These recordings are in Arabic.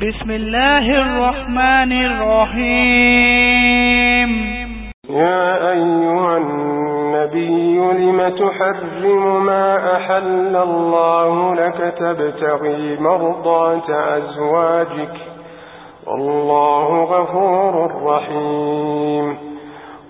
بسم الله الرحمن الرحيم يا أيها النبي لم تحرم ما أحل الله لك تبتغي مرضات أزواجك. والله غفور رحيم.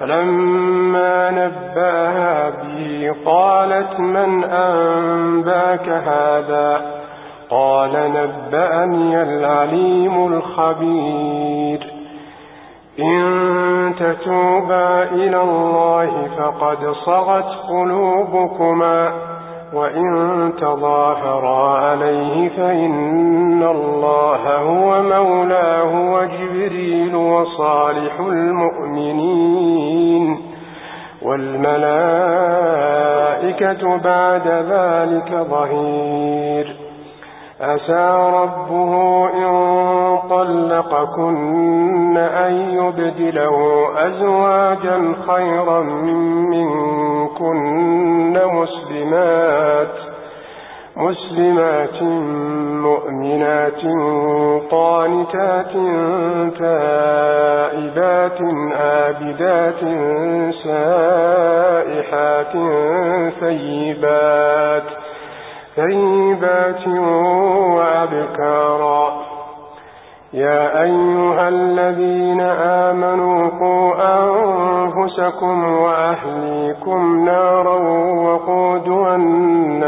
فلما نبأها به قالت من أنباك هذا؟ قال نبأني العليم الخبير. إن تتوبا إلى الله فقد صغت قلوبكما وإن تظاهرا عليه فإن الله هو مولاه وجبريل وصالح المؤمنين. والملائكة بعد ذلك ظهير. أسى ربه إن طلقكن أن يبدله أزواجا خيرا منكن مسلمات. مسلمات مؤمنات قانتات تائبات آبدات سائحات ثيبات ثيبات وأبكارا يا أيها الذين آمنوا قوا أنفسكم وأهليكم نارا وقودها الناس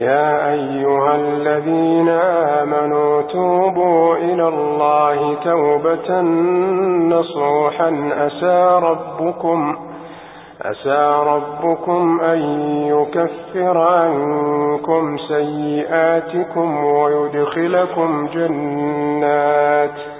يا أيها الذين آمنوا توبوا إلى الله توبة نصوحا. أسى ربكم أسى ربكم أن يكفر عنكم سيئاتكم ويدخلكم جنات.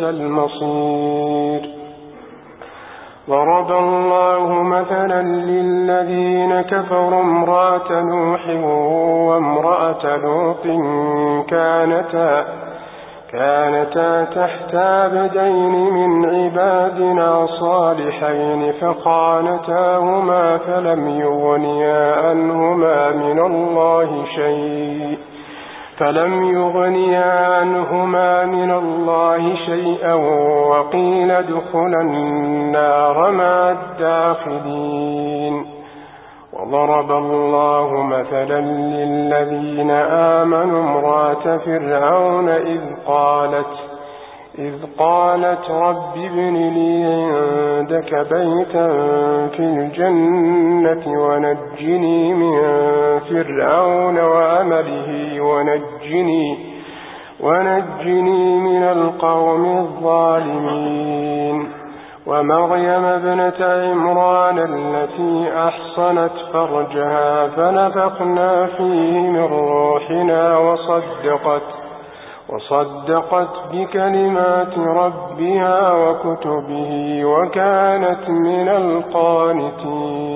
المصير. ضرب الله مثلا للذين كفروا امرأة نوح وامرأة لوط كانتا كانتا تحت عبدين من عبادنا صالحين فخانتاهما فلم يغنيا عنهما من الله شيء. فلم يغنيا عنهما من الله شيئا وقيل ادخلا النار مع الداخلين وضرب الله مثلا للذين آمنوا امرأة فرعون إذ قالت إذ قالت رب ابن لي عندك بيتا في الجنة ونجني من فرعون وعمله ونجني ونجني من القوم الظالمين ومريم ابنة عمران التي أحصنت فرجها فنفقنا فيه من روحنا وصدقت وصدقت بكلمات ربها وكتبه وكانت من القانتين